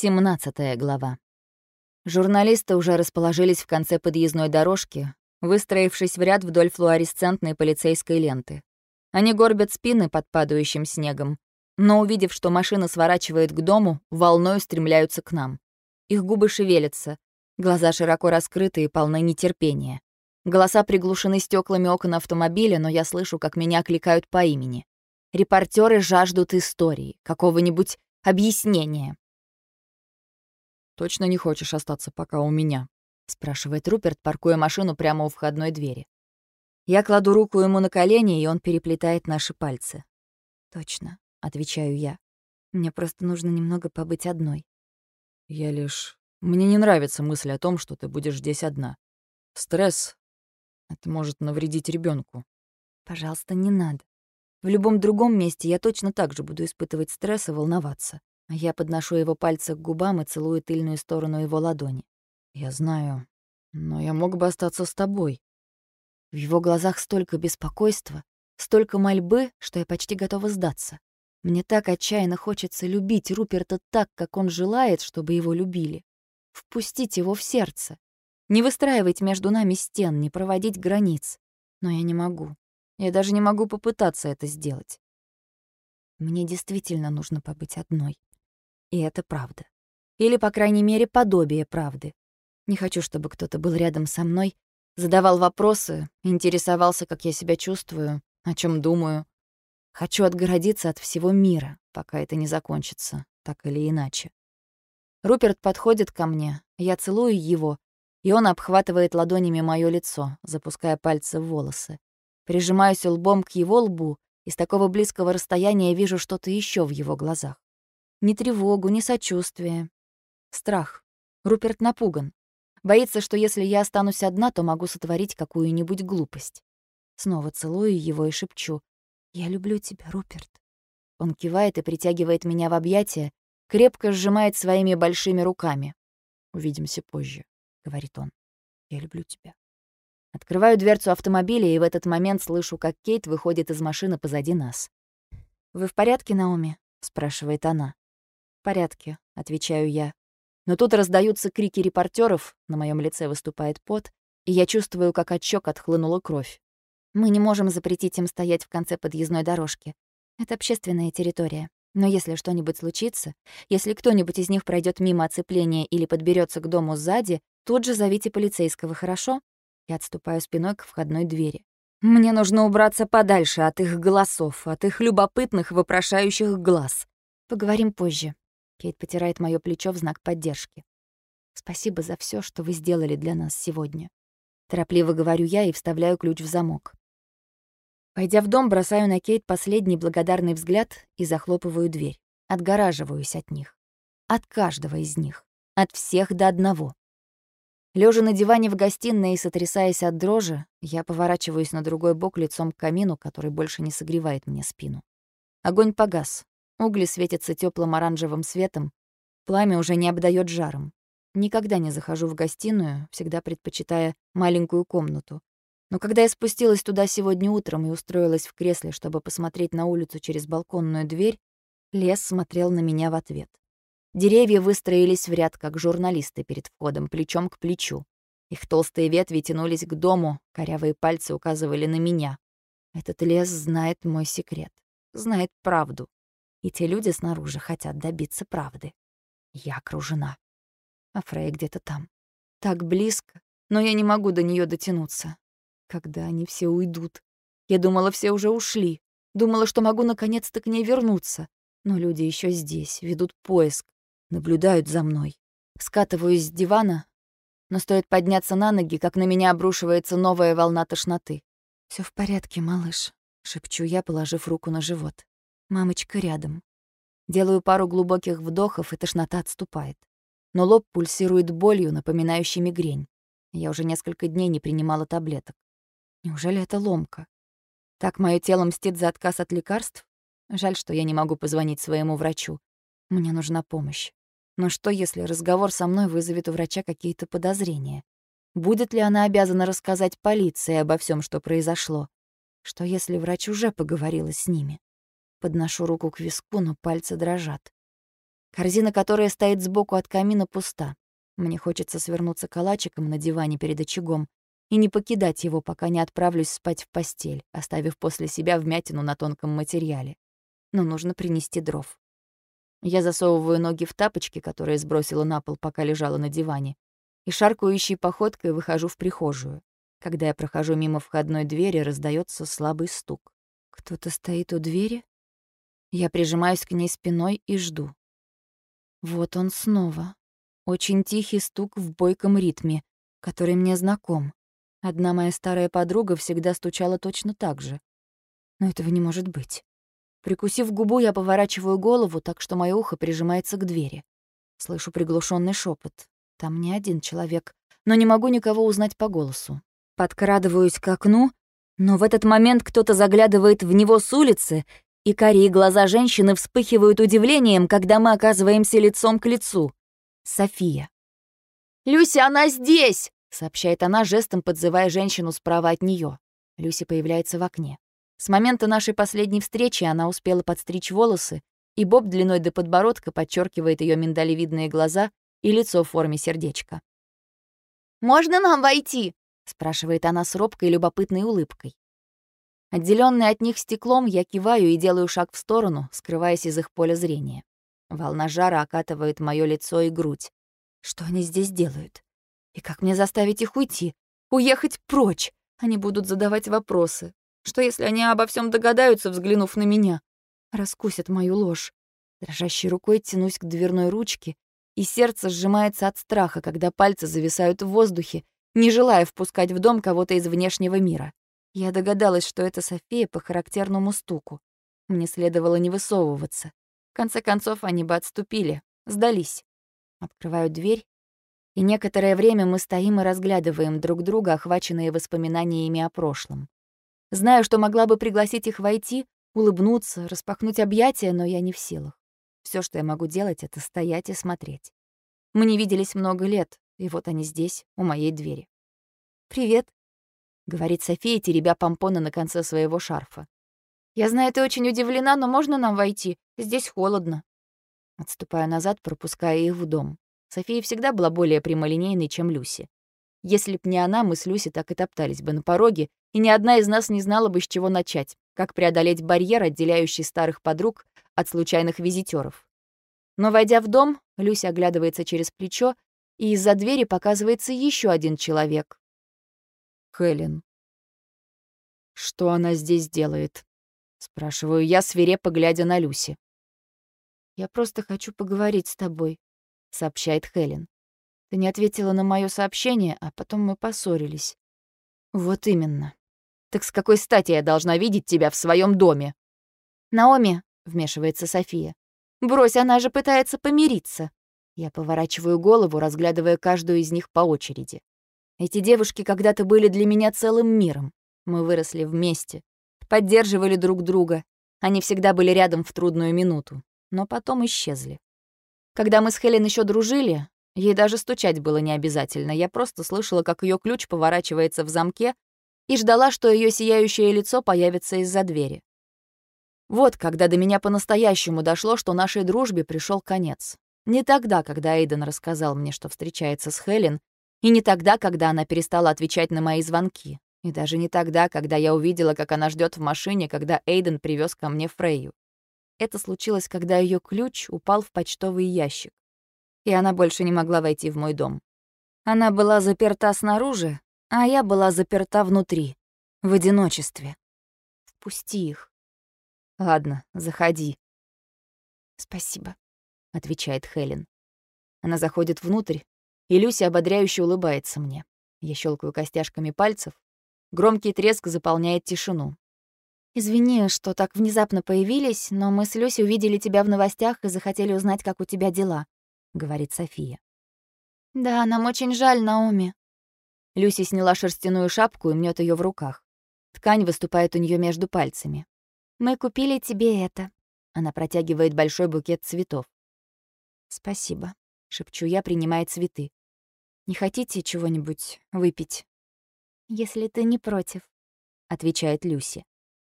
17 глава. Журналисты уже расположились в конце подъездной дорожки, выстроившись в ряд вдоль флуоресцентной полицейской ленты. Они горбят спины под падающим снегом, но, увидев, что машина сворачивает к дому, волной устремляются к нам. Их губы шевелятся, глаза широко раскрыты и полны нетерпения. Голоса приглушены стеклами окон автомобиля, но я слышу, как меня окликают по имени. Репортеры жаждут истории, какого-нибудь объяснения. «Точно не хочешь остаться пока у меня?» — спрашивает Руперт, паркуя машину прямо у входной двери. Я кладу руку ему на колени, и он переплетает наши пальцы. «Точно», — отвечаю я. «Мне просто нужно немного побыть одной». «Я лишь... Мне не нравится мысль о том, что ты будешь здесь одна. Стресс — это может навредить ребенку. «Пожалуйста, не надо. В любом другом месте я точно так же буду испытывать стресс и волноваться. Я подношу его пальцы к губам и целую тыльную сторону его ладони. «Я знаю, но я мог бы остаться с тобой». В его глазах столько беспокойства, столько мольбы, что я почти готова сдаться. Мне так отчаянно хочется любить Руперта так, как он желает, чтобы его любили. Впустить его в сердце. Не выстраивать между нами стен, не проводить границ. Но я не могу. Я даже не могу попытаться это сделать. Мне действительно нужно побыть одной. И это правда. Или, по крайней мере, подобие правды. Не хочу, чтобы кто-то был рядом со мной, задавал вопросы, интересовался, как я себя чувствую, о чем думаю. Хочу отгородиться от всего мира, пока это не закончится, так или иначе. Руперт подходит ко мне, я целую его, и он обхватывает ладонями моё лицо, запуская пальцы в волосы. Прижимаюсь лбом к его лбу, и с такого близкого расстояния вижу что-то еще в его глазах. Ни тревогу, ни сочувствие. Страх. Руперт напуган. Боится, что если я останусь одна, то могу сотворить какую-нибудь глупость. Снова целую его и шепчу. «Я люблю тебя, Руперт». Он кивает и притягивает меня в объятия, крепко сжимает своими большими руками. «Увидимся позже», — говорит он. «Я люблю тебя». Открываю дверцу автомобиля и в этот момент слышу, как Кейт выходит из машины позади нас. «Вы в порядке, Наоми?» — спрашивает она. «В порядке», — отвечаю я. Но тут раздаются крики репортеров, на моем лице выступает пот, и я чувствую, как от отхлынула кровь. Мы не можем запретить им стоять в конце подъездной дорожки. Это общественная территория. Но если что-нибудь случится, если кто-нибудь из них пройдет мимо оцепления или подберется к дому сзади, тут же зовите полицейского, хорошо? и отступаю спиной к входной двери. Мне нужно убраться подальше от их голосов, от их любопытных, вопрошающих глаз. Поговорим позже. Кейт потирает моё плечо в знак поддержки. Спасибо за всё, что вы сделали для нас сегодня. Торопливо говорю я и вставляю ключ в замок. Пойдя в дом, бросаю на Кейт последний благодарный взгляд и захлопываю дверь. Отгораживаюсь от них. От каждого из них. От всех до одного. Лежа на диване в гостиной и сотрясаясь от дрожи, я поворачиваюсь на другой бок лицом к камину, который больше не согревает мне спину. Огонь погас. Угли светятся теплым оранжевым светом. Пламя уже не обдает жаром. Никогда не захожу в гостиную, всегда предпочитая маленькую комнату. Но когда я спустилась туда сегодня утром и устроилась в кресле, чтобы посмотреть на улицу через балконную дверь, лес смотрел на меня в ответ. Деревья выстроились в ряд, как журналисты перед входом, плечом к плечу. Их толстые ветви тянулись к дому, корявые пальцы указывали на меня. Этот лес знает мой секрет, знает правду. И те люди снаружи хотят добиться правды. Я окружена. А Фрей где-то там. Так близко, но я не могу до нее дотянуться. Когда они все уйдут? Я думала, все уже ушли. Думала, что могу наконец-то к ней вернуться. Но люди еще здесь, ведут поиск наблюдают за мной. Скатываюсь с дивана, но стоит подняться на ноги, как на меня обрушивается новая волна тошноты. Все в порядке, малыш», — шепчу я, положив руку на живот. «Мамочка рядом». Делаю пару глубоких вдохов, и тошнота отступает. Но лоб пульсирует болью, напоминающей мигрень. Я уже несколько дней не принимала таблеток. Неужели это ломка? Так мое тело мстит за отказ от лекарств? Жаль, что я не могу позвонить своему врачу. Мне нужна помощь. Но что, если разговор со мной вызовет у врача какие-то подозрения? Будет ли она обязана рассказать полиции обо всем, что произошло? Что, если врач уже поговорила с ними? Подношу руку к виску, но пальцы дрожат. Корзина, которая стоит сбоку от камина, пуста. Мне хочется свернуться калачиком на диване перед очагом и не покидать его, пока не отправлюсь спать в постель, оставив после себя вмятину на тонком материале. Но нужно принести дров. Я засовываю ноги в тапочки, которые сбросила на пол, пока лежала на диване, и шаркающей походкой выхожу в прихожую. Когда я прохожу мимо входной двери, раздается слабый стук. Кто-то стоит у двери? Я прижимаюсь к ней спиной и жду. Вот он снова. Очень тихий стук в бойком ритме, который мне знаком. Одна моя старая подруга всегда стучала точно так же. Но этого не может быть. Прикусив губу, я поворачиваю голову, так что мое ухо прижимается к двери. Слышу приглушенный шепот. Там не один человек, но не могу никого узнать по голосу. Подкрадываюсь к окну, но в этот момент кто-то заглядывает в него с улицы, и карие глаза женщины вспыхивают удивлением, когда мы оказываемся лицом к лицу. София. «Люся, она здесь!» — сообщает она, жестом подзывая женщину справа от нее. Люси появляется в окне. С момента нашей последней встречи она успела подстричь волосы, и боб длиной до подбородка подчеркивает ее миндалевидные глаза и лицо в форме сердечка. «Можно нам войти?» — спрашивает она с робкой и любопытной улыбкой. Отделённый от них стеклом, я киваю и делаю шаг в сторону, скрываясь из их поля зрения. Волна жара окатывает моё лицо и грудь. Что они здесь делают? И как мне заставить их уйти? Уехать прочь? Они будут задавать вопросы. Что, если они обо всем догадаются, взглянув на меня? Раскусят мою ложь. Дрожащей рукой тянусь к дверной ручке, и сердце сжимается от страха, когда пальцы зависают в воздухе, не желая впускать в дом кого-то из внешнего мира. Я догадалась, что это София по характерному стуку. Мне следовало не высовываться. В конце концов, они бы отступили, сдались. Открываю дверь, и некоторое время мы стоим и разглядываем друг друга, охваченные воспоминаниями о прошлом. Знаю, что могла бы пригласить их войти, улыбнуться, распахнуть объятия, но я не в силах. Все, что я могу делать, это стоять и смотреть. Мы не виделись много лет, и вот они здесь, у моей двери. «Привет», говорит София, теребя помпоны на конце своего шарфа. «Я знаю, ты очень удивлена, но можно нам войти? Здесь холодно». Отступаю назад, пропуская их в дом. София всегда была более прямолинейной, чем Люси. Если б не она, мы с Люси так и топтались бы на пороге, и ни одна из нас не знала бы, с чего начать, как преодолеть барьер, отделяющий старых подруг от случайных визитеров. Но, войдя в дом, Люся оглядывается через плечо, и из-за двери показывается еще один человек, Хелен. «Что она здесь делает?» — спрашиваю я, свирепо глядя на Люси. «Я просто хочу поговорить с тобой», — сообщает Хелен. «Ты не ответила на мое сообщение, а потом мы поссорились». «Вот именно. Так с какой стати я должна видеть тебя в своем доме?» «Наоми», — вмешивается София. «Брось, она же пытается помириться». Я поворачиваю голову, разглядывая каждую из них по очереди. Эти девушки когда-то были для меня целым миром. Мы выросли вместе, поддерживали друг друга. Они всегда были рядом в трудную минуту, но потом исчезли. Когда мы с Хелен еще дружили, ей даже стучать было не обязательно. Я просто слышала, как ее ключ поворачивается в замке и ждала, что ее сияющее лицо появится из-за двери. Вот когда до меня по-настоящему дошло, что нашей дружбе пришел конец. Не тогда, когда Эйден рассказал мне, что встречается с Хелен, и не тогда, когда она перестала отвечать на мои звонки. И даже не тогда, когда я увидела, как она ждет в машине, когда Эйден привез ко мне Фрейю. Это случилось, когда ее ключ упал в почтовый ящик. И она больше не могла войти в мой дом. Она была заперта снаружи, а я была заперта внутри, в одиночестве. Впусти их. Ладно, заходи. Спасибо, отвечает Хелен. Она заходит внутрь, и Люся ободряюще улыбается мне. Я щелкаю костяшками пальцев. Громкий треск заполняет тишину. «Извини, что так внезапно появились, но мы с Люсей увидели тебя в новостях и захотели узнать, как у тебя дела», — говорит София. «Да, нам очень жаль, Наоми». Люси сняла шерстяную шапку и мнет ее в руках. Ткань выступает у нее между пальцами. «Мы купили тебе это». Она протягивает большой букет цветов. «Спасибо», — шепчу я, принимая цветы. Не хотите чего-нибудь выпить?» «Если ты не против», — отвечает Люси.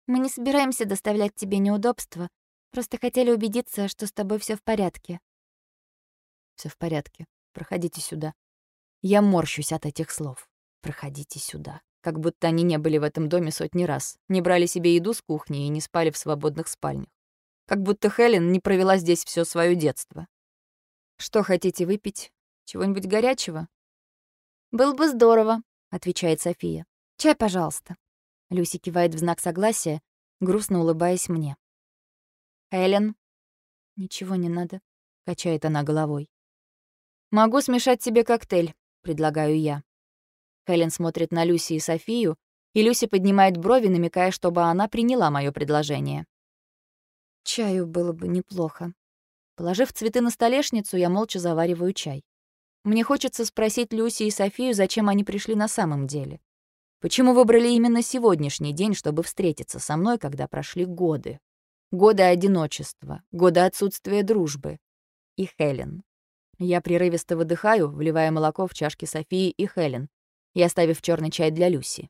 «Мы не собираемся доставлять тебе неудобства, просто хотели убедиться, что с тобой все в порядке. Все в порядке. Проходите сюда». Я морщусь от этих слов. «Проходите сюда». Как будто они не были в этом доме сотни раз, не брали себе еду с кухни и не спали в свободных спальнях. Как будто Хелен не провела здесь все свое детство. «Что хотите выпить? Чего-нибудь горячего?» «Было бы здорово», — отвечает София. «Чай, пожалуйста». Люси кивает в знак согласия, грустно улыбаясь мне. «Хелен?» «Ничего не надо», — качает она головой. «Могу смешать тебе коктейль», — предлагаю я. Хелен смотрит на Люси и Софию, и Люси поднимает брови, намекая, чтобы она приняла мое предложение. Чаю было бы неплохо. Положив цветы на столешницу, я молча завариваю чай. Мне хочется спросить Люси и Софию, зачем они пришли на самом деле. Почему выбрали именно сегодняшний день, чтобы встретиться со мной, когда прошли годы? Годы одиночества, годы отсутствия дружбы. И Хелен. Я прерывисто выдыхаю, вливая молоко в чашки Софии и Хелен, и оставив черный чай для Люси.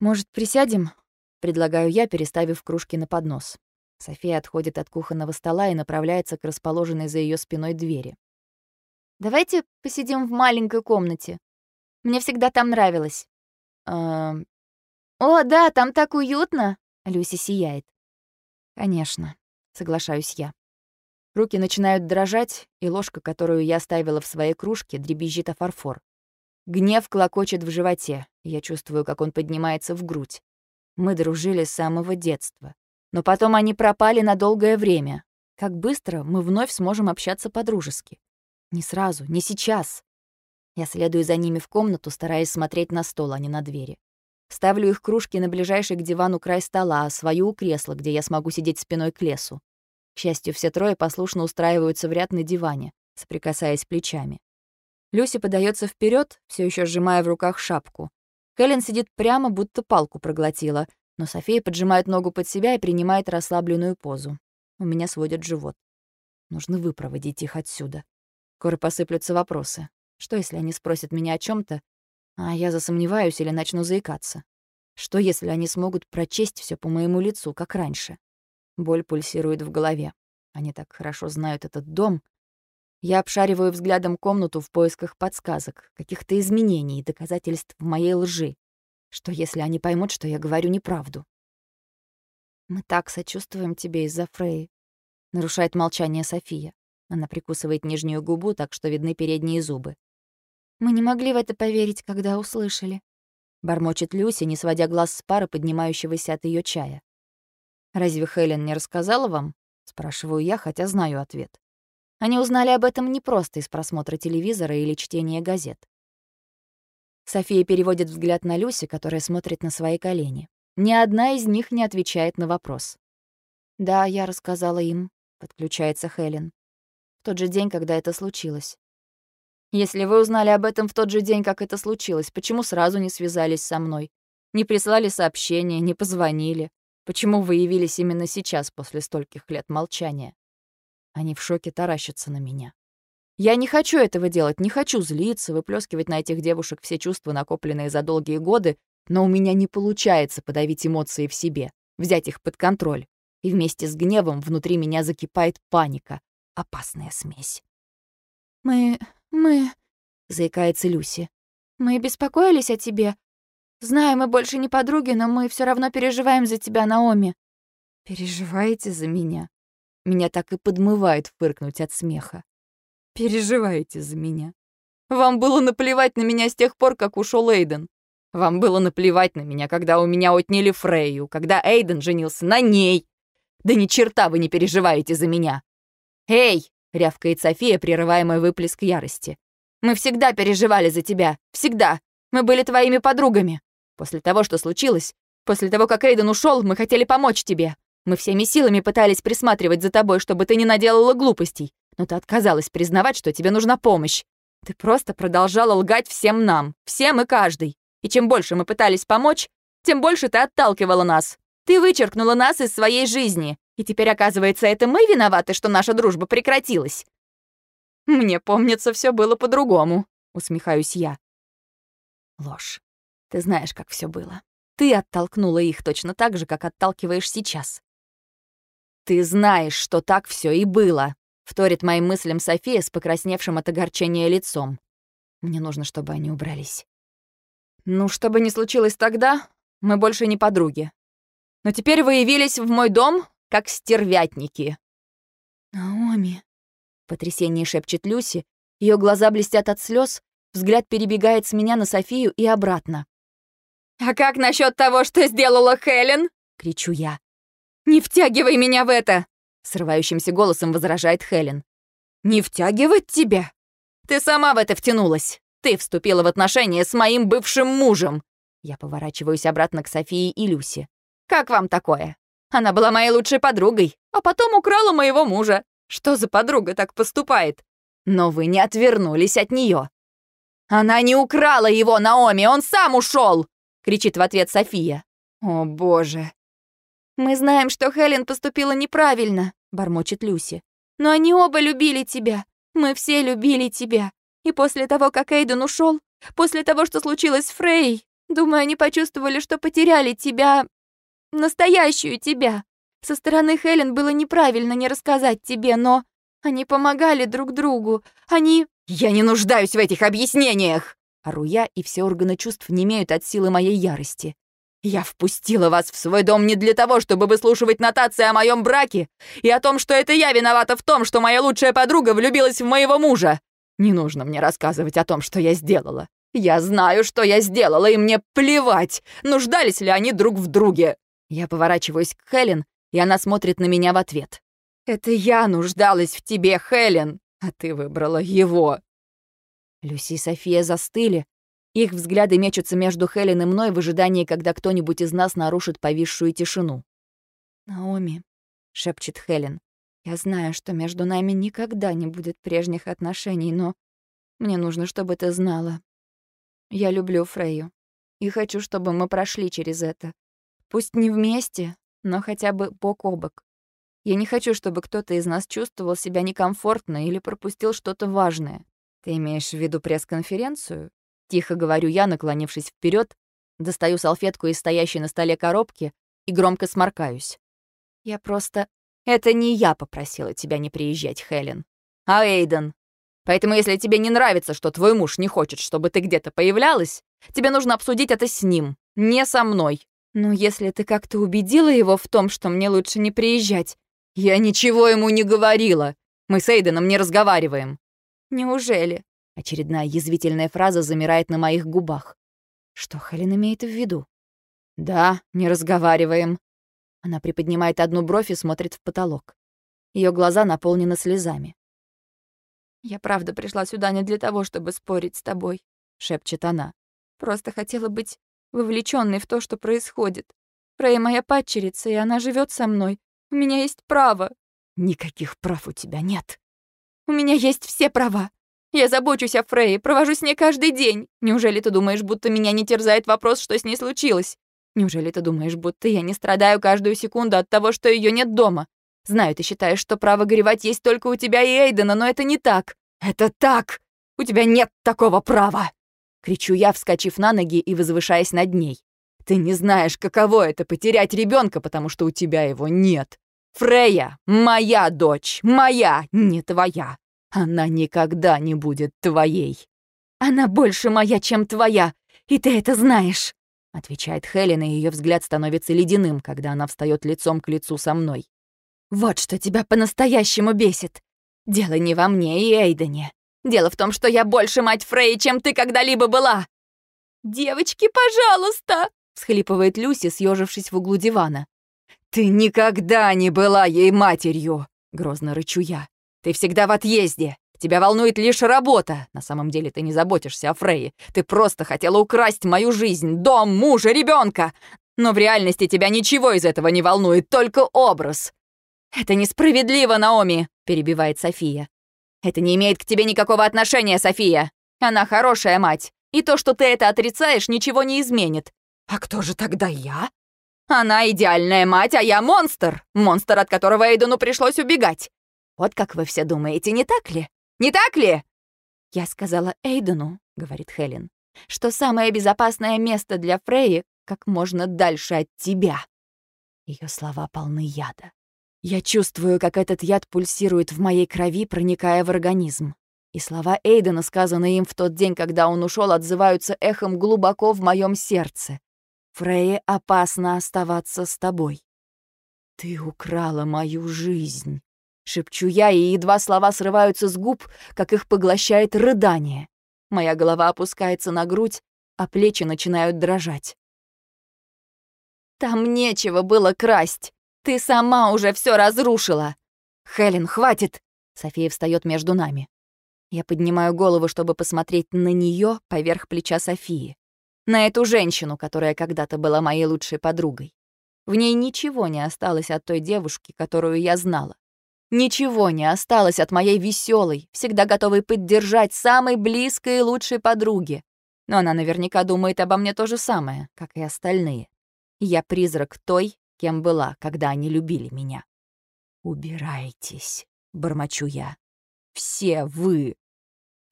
«Может, присядем?» — предлагаю я, переставив кружки на поднос. София отходит от кухонного стола и направляется к расположенной за ее спиной двери. «Давайте посидим в маленькой комнате. Мне всегда там нравилось». «Эм...» «О, да, там так уютно!» — Люси сияет. «Конечно», — соглашаюсь я. Руки начинают дрожать, и ложка, которую я ставила в своей кружке, дребезжит о фарфор. Гнев клокочет в животе, я чувствую, как он поднимается в грудь. Мы дружили с самого детства. Но потом они пропали на долгое время. Как быстро мы вновь сможем общаться по-дружески? Не сразу, не сейчас. Я следую за ними в комнату, стараясь смотреть на стол, а не на двери. Ставлю их кружки на ближайший к дивану край стола, а свою у кресла, где я смогу сидеть спиной к лесу. К счастью, все трое послушно устраиваются в ряд на диване, соприкасаясь плечами. Люси подается вперед, все еще сжимая в руках шапку. Кэлен сидит прямо, будто палку проглотила, но София поджимает ногу под себя и принимает расслабленную позу. У меня сводит живот. Нужно выпроводить их отсюда. Скоро посыплются вопросы. Что, если они спросят меня о чем то а я засомневаюсь или начну заикаться? Что, если они смогут прочесть все по моему лицу, как раньше? Боль пульсирует в голове. Они так хорошо знают этот дом, я обшариваю взглядом комнату в поисках подсказок, каких-то изменений и доказательств моей лжи. Что если они поймут, что я говорю неправду? «Мы так сочувствуем тебе из-за Фреи», — нарушает молчание София. Она прикусывает нижнюю губу, так что видны передние зубы. «Мы не могли в это поверить, когда услышали», — бормочет Люси, не сводя глаз с пары, поднимающегося от ее чая. «Разве Хелен не рассказала вам?» — спрашиваю я, хотя знаю ответ. Они узнали об этом не просто из просмотра телевизора или чтения газет. София переводит взгляд на Люси, которая смотрит на свои колени. Ни одна из них не отвечает на вопрос. «Да, я рассказала им», — подключается Хелен. «В тот же день, когда это случилось». «Если вы узнали об этом в тот же день, как это случилось, почему сразу не связались со мной? Не прислали сообщения, не позвонили? Почему вы явились именно сейчас, после стольких лет молчания?» Они в шоке таращатся на меня. Я не хочу этого делать, не хочу злиться, выплескивать на этих девушек все чувства, накопленные за долгие годы, но у меня не получается подавить эмоции в себе, взять их под контроль. И вместе с гневом внутри меня закипает паника. Опасная смесь. «Мы... мы...» — заикается Люси. «Мы беспокоились о тебе. Знаю, мы больше не подруги, но мы все равно переживаем за тебя, Наоми». «Переживаете за меня?» Меня так и подмывает фыркнуть от смеха. Переживаете за меня. Вам было наплевать на меня с тех пор, как ушел Эйден. Вам было наплевать на меня, когда у меня отняли Фрейю, когда Эйден женился на ней. Да ни черта вы не переживаете за меня. Эй, рявкает София, прерывая мой выплеск ярости. Мы всегда переживали за тебя. Всегда. Мы были твоими подругами. После того, что случилось, после того, как Эйден ушел, мы хотели помочь тебе. Мы всеми силами пытались присматривать за тобой, чтобы ты не наделала глупостей, но ты отказалась признавать, что тебе нужна помощь. Ты просто продолжала лгать всем нам, всем и каждый. И чем больше мы пытались помочь, тем больше ты отталкивала нас. Ты вычеркнула нас из своей жизни. И теперь, оказывается, это мы виноваты, что наша дружба прекратилась. Мне помнится, все было по-другому, усмехаюсь я. Ложь. Ты знаешь, как все было. Ты оттолкнула их точно так же, как отталкиваешь сейчас. «Ты знаешь, что так все и было», — Вторит моим мыслям София с покрасневшим от огорчения лицом. Мне нужно, чтобы они убрались. Ну, что бы ни случилось тогда, мы больше не подруги. Но теперь вы явились в мой дом, как стервятники. «Наоми», — в потрясении шепчет Люси, ее глаза блестят от слез, взгляд перебегает с меня на Софию и обратно. «А как насчет того, что сделала Хелен?» — кричу я. «Не втягивай меня в это!» — срывающимся голосом возражает Хелен. «Не втягивать тебя? Ты сама в это втянулась. Ты вступила в отношения с моим бывшим мужем!» Я поворачиваюсь обратно к Софии и Люсе. «Как вам такое? Она была моей лучшей подругой, а потом украла моего мужа. Что за подруга так поступает? Но вы не отвернулись от нее. Она не украла его, Наоми, он сам ушел! кричит в ответ София. О, боже. Мы знаем, что Хелен поступила неправильно, бормочет Люси. Но они оба любили тебя. Мы все любили тебя. И после того, как Эйден ушел, после того, что случилось с Фрей, думаю, они почувствовали, что потеряли тебя... настоящую тебя. Со стороны Хелен было неправильно не рассказать тебе, но они помогали друг другу. Они... Я не нуждаюсь в этих объяснениях! Ору я, и все органы чувств не имеют от силы моей ярости. Я впустила вас в свой дом не для того, чтобы выслушивать нотации о моем браке и о том, что это я виновата в том, что моя лучшая подруга влюбилась в моего мужа. Не нужно мне рассказывать о том, что я сделала. Я знаю, что я сделала, и мне плевать, нуждались ли они друг в друге. Я поворачиваюсь к Хелен, и она смотрит на меня в ответ. «Это я нуждалась в тебе, Хелен, а ты выбрала его». Люси и София застыли. Их взгляды мечутся между Хелен и мной в ожидании, когда кто-нибудь из нас нарушит повисшую тишину. «Наоми», — шепчет Хелен, — «я знаю, что между нами никогда не будет прежних отношений, но мне нужно, чтобы ты знала. Я люблю Фрейю и хочу, чтобы мы прошли через это. Пусть не вместе, но хотя бы бок о бок. Я не хочу, чтобы кто-то из нас чувствовал себя некомфортно или пропустил что-то важное. Ты имеешь в виду пресс-конференцию? Тихо говорю я, наклонившись вперед, достаю салфетку из стоящей на столе коробки и громко сморкаюсь. Я просто... Это не я попросила тебя не приезжать, Хелен, а Эйден. Поэтому если тебе не нравится, что твой муж не хочет, чтобы ты где-то появлялась, тебе нужно обсудить это с ним, не со мной. «Ну, если ты как-то убедила его в том, что мне лучше не приезжать...» «Я ничего ему не говорила. Мы с Эйденом не разговариваем». «Неужели?» Очередная язвительная фраза замирает на моих губах. Что Хелен имеет в виду? «Да, не разговариваем». Она приподнимает одну бровь и смотрит в потолок. Ее глаза наполнены слезами. «Я правда пришла сюда не для того, чтобы спорить с тобой», — шепчет она. «Просто хотела быть вовлеченный в то, что происходит. Фрей моя падчерица, и она живет со мной. У меня есть право. Никаких прав у тебя нет. У меня есть все права. Я забочусь о Фрейе, провожу с ней каждый день. Неужели ты думаешь, будто меня не терзает вопрос, что с ней случилось? Неужели ты думаешь, будто я не страдаю каждую секунду от того, что ее нет дома? Знаю, ты считаешь, что право горевать есть только у тебя и Эйдена, но это не так. Это так! У тебя нет такого права! Кричу я, вскочив на ноги и возвышаясь над ней. «Ты не знаешь, каково это потерять ребенка, потому что у тебя его нет. Фрея — моя дочь, моя, не твоя. Она никогда не будет твоей». «Она больше моя, чем твоя, и ты это знаешь», — отвечает Хелен, и ее взгляд становится ледяным, когда она встает лицом к лицу со мной. «Вот что тебя по-настоящему бесит. Дело не во мне и Эйдене. Дело в том, что я больше мать Фрей, чем ты когда-либо была!» «Девочки, пожалуйста!» — всхлипывает Люси, съежившись в углу дивана. «Ты никогда не была ей матерью!» — грозно рычу я. «Ты всегда в отъезде. Тебя волнует лишь работа. На самом деле ты не заботишься о Фрейе. Ты просто хотела украсть мою жизнь, дом, мужа, ребенка. Но в реальности тебя ничего из этого не волнует, только образ». «Это несправедливо, Наоми!» — перебивает София. Это не имеет к тебе никакого отношения, София. Она хорошая мать. И то, что ты это отрицаешь, ничего не изменит. А кто же тогда я? Она идеальная мать, а я монстр. Монстр, от которого Эйдену пришлось убегать. Вот как вы все думаете, не так ли? Не так ли? Я сказала Эйдену, говорит Хелен, что самое безопасное место для Фреи как можно дальше от тебя. Ее слова полны яда. Я чувствую, как этот яд пульсирует в моей крови, проникая в организм. И слова Эйдена, сказанные им в тот день, когда он ушел, отзываются эхом глубоко в моем сердце. Фрейе опасно оставаться с тобой. Ты украла мою жизнь. Шепчу я, и едва слова срываются с губ, как их поглощает рыдание. Моя голова опускается на грудь, а плечи начинают дрожать. «Там нечего было красть. Ты сама уже все разрушила. Хелен, хватит!» София встает между нами. Я поднимаю голову, чтобы посмотреть на нее поверх плеча Софии. На эту женщину, которая когда-то была моей лучшей подругой. В ней ничего не осталось от той девушки, которую я знала. Ничего не осталось от моей веселой, всегда готовой поддержать самой близкой и лучшей подруги. Но она наверняка думает обо мне то же самое, как и остальные. Я призрак той, кем была, когда они любили меня. «Убирайтесь», — бормочу я. «Все вы!»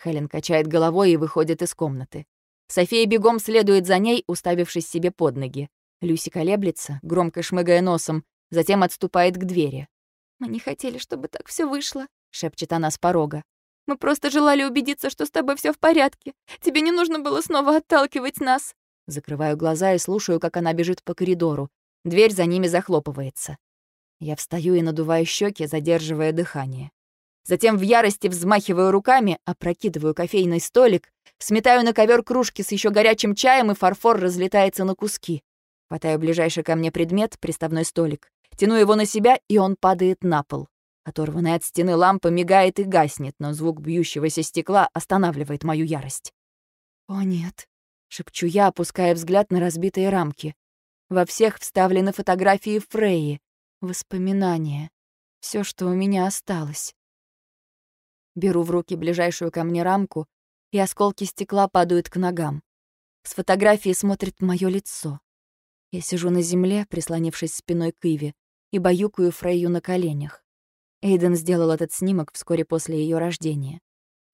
Хелен качает головой и выходит из комнаты. София бегом следует за ней, уставившись себе под ноги. Люси колеблется, громко шмыгая носом, затем отступает к двери. «Мы не хотели, чтобы так все вышло», — шепчет она с порога. «Мы просто желали убедиться, что с тобой все в порядке. Тебе не нужно было снова отталкивать нас». Закрываю глаза и слушаю, как она бежит по коридору. Дверь за ними захлопывается. Я встаю и надуваю щеки, задерживая дыхание. Затем в ярости взмахиваю руками, опрокидываю кофейный столик, сметаю на ковер кружки с еще горячим чаем, и фарфор разлетается на куски. Хватаю ближайший ко мне предмет, приставной столик, тяну его на себя, и он падает на пол. Оторванная от стены лампа мигает и гаснет, но звук бьющегося стекла останавливает мою ярость. «О, нет», — шепчу я, опуская взгляд на разбитые рамки. Во всех вставлены фотографии Фреи, воспоминания, все, что у меня осталось. Беру в руки ближайшую ко мне рамку, и осколки стекла падают к ногам. С фотографии смотрит мое лицо. Я сижу на земле, прислонившись спиной к Иве, и баюкаю Фрейю на коленях. Эйден сделал этот снимок вскоре после ее рождения.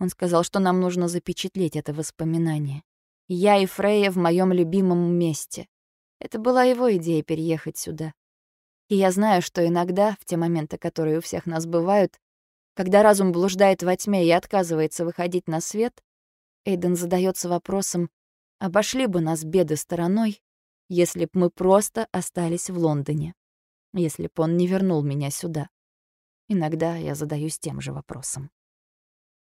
Он сказал, что нам нужно запечатлеть это воспоминание. Я и Фрейя в моем любимом месте. Это была его идея переехать сюда. И я знаю, что иногда, в те моменты, которые у всех нас бывают, когда разум блуждает во тьме и отказывается выходить на свет, Эйден задается вопросом, обошли бы нас беды стороной, если б мы просто остались в Лондоне, если б он не вернул меня сюда. Иногда я задаюсь тем же вопросом.